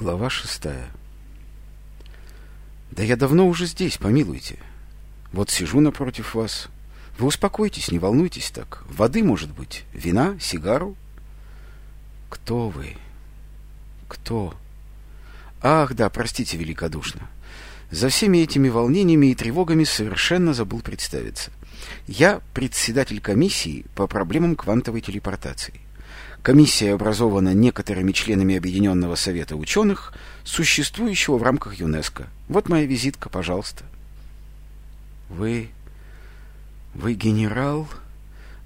Глава шестая. Да я давно уже здесь, помилуйте. Вот сижу напротив вас. Вы успокойтесь, не волнуйтесь так. Воды, может быть, вина, сигару? Кто вы? Кто? Ах, да, простите великодушно. За всеми этими волнениями и тревогами совершенно забыл представиться. Я председатель комиссии по проблемам квантовой телепортации. Комиссия образована некоторыми членами Объединенного совета ученых, существующего в рамках ЮНЕСКО. Вот моя визитка, пожалуйста. Вы... вы генерал?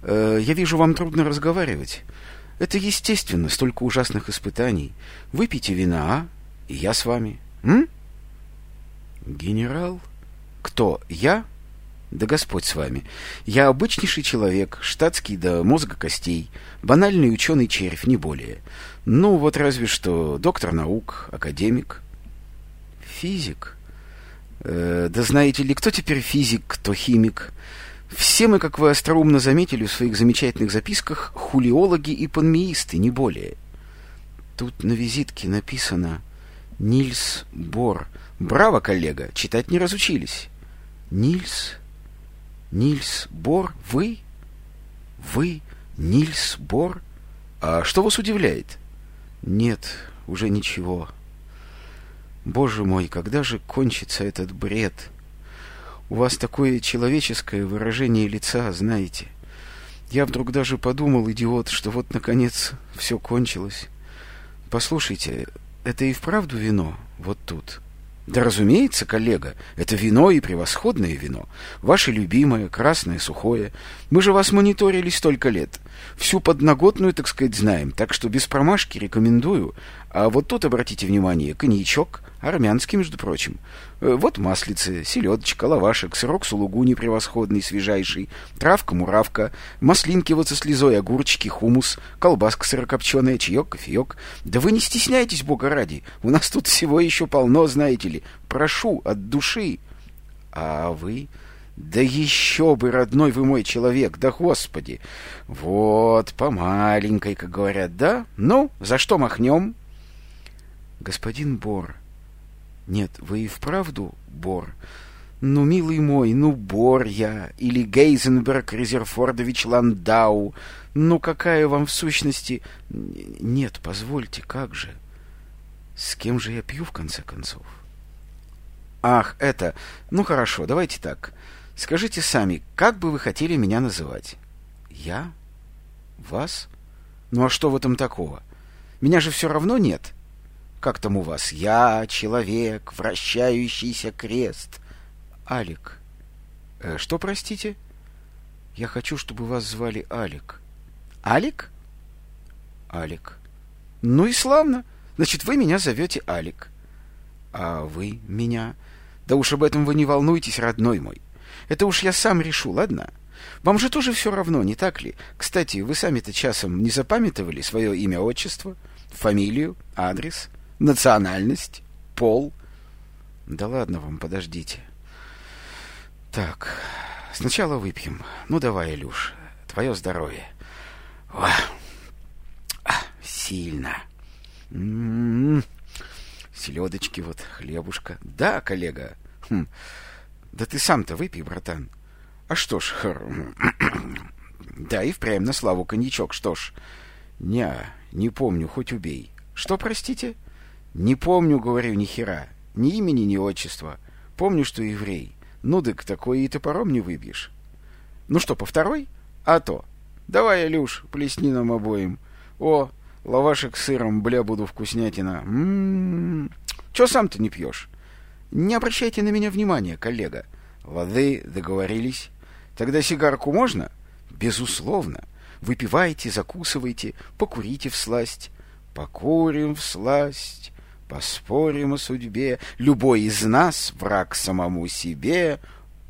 Э, я вижу, вам трудно разговаривать. Это естественно, столько ужасных испытаний. Выпейте вина, а? И я с вами. М? Генерал? Кто? Я? Да Господь с вами. Я обычнейший человек, штатский до мозга костей, банальный ученый червь, не более. Ну, вот разве что доктор наук, академик. Физик? Э, да знаете ли, кто теперь физик, кто химик? Все мы, как вы остроумно заметили в своих замечательных записках, хулиологи и панмеисты, не более. Тут на визитке написано «Нильс Бор». Браво, коллега, читать не разучились. Нильс Нильс Бор, вы? Вы Нильс Бор? А что вас удивляет? Нет, уже ничего. Боже мой, когда же кончится этот бред? У вас такое человеческое выражение лица, знаете. Я вдруг даже подумал, идиот, что вот, наконец, все кончилось. Послушайте, это и вправду вино вот тут?» Да, разумеется, коллега, это вино и превосходное вино. Ваше любимое, красное, сухое. Мы же вас мониторили столько лет. Всю подноготную, так сказать, знаем, так что без промашки рекомендую. А вот тут, обратите внимание, коньячок, армянский, между прочим. Э, вот маслицы, селедочка, лавашек, сырок сулугуни превосходный, свежайший, травка-муравка, маслинки вот со слезой, огурчики, хумус, колбаска сырокопченая, чаек, кофеек. Да вы не стесняйтесь, бога ради, у нас тут всего еще полно, знаете ли. Прошу, от души. А вы... Да еще бы, родной вы мой человек, да господи! Вот, по маленькой, как говорят, да? Ну, за что махнем? Господин Бор. Нет, вы и вправду Бор. Ну, милый мой, ну, Бор я, или Гейзенберг Резерфордович Ландау. Ну, какая вам в сущности... Нет, позвольте, как же? С кем же я пью, в конце концов? Ах, это... Ну, хорошо, давайте так. Скажите сами, как бы вы хотели меня называть? Я? Вас? Ну а что в этом такого? Меня же все равно нет. Как там у вас? Я человек, вращающийся крест. Алик. Э, что, простите? Я хочу, чтобы вас звали Алик. Алик? Алик. Ну и славно. Значит, вы меня зовете Алик. А вы меня? Да уж об этом вы не волнуйтесь, родной мой. Это уж я сам решу, ладно? Вам же тоже все равно, не так ли? Кстати, вы сами-то часом не запамятовали свое имя, отчество, фамилию, адрес, национальность, пол? Да ладно вам, подождите. Так, сначала выпьем. Ну, давай, Илюш, твое здоровье. О, а, сильно. М-м-м. Селедочки вот, хлебушка. Да, коллега. Хм. Да ты сам-то выпей, братан. А что ж, да и впрямь на славу коньячок, что ж. Не, не помню, хоть убей. Что, простите? Не помню, говорю, ни хера. Ни имени, ни отчества. Помню, что еврей. Ну, дык, такой и топором не выбьешь. Ну что, по второй? А то. Давай, Илюш, плесни нам обоим. О, лавашек с сыром, бля, буду вкуснятина. М-м-м. Чё сам-то не пьешь? Не обращайте на меня внимания, коллега. Воды договорились. Тогда сигарку можно? Безусловно. Выпивайте, закусывайте, покурите в сласть. Покурим в сласть, поспорим о судьбе. Любой из нас враг самому себе.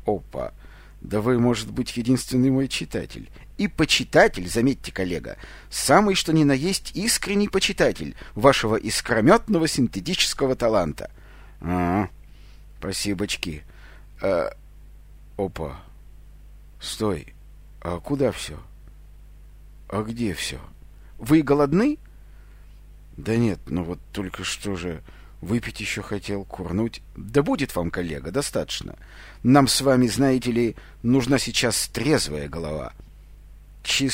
Опа! Да вы, может быть, единственный мой читатель. И почитатель, заметьте, коллега, самый что ни на есть искренний почитатель вашего искрометного синтетического таланта. А, Спасибочки. А... Опа. Стой. А куда все? А где все? Вы голодны? Да нет, ну вот только что же... Выпить еще хотел, курнуть. Да будет вам, коллега, достаточно. Нам с вами, знаете ли, нужна сейчас трезвая голова. Чис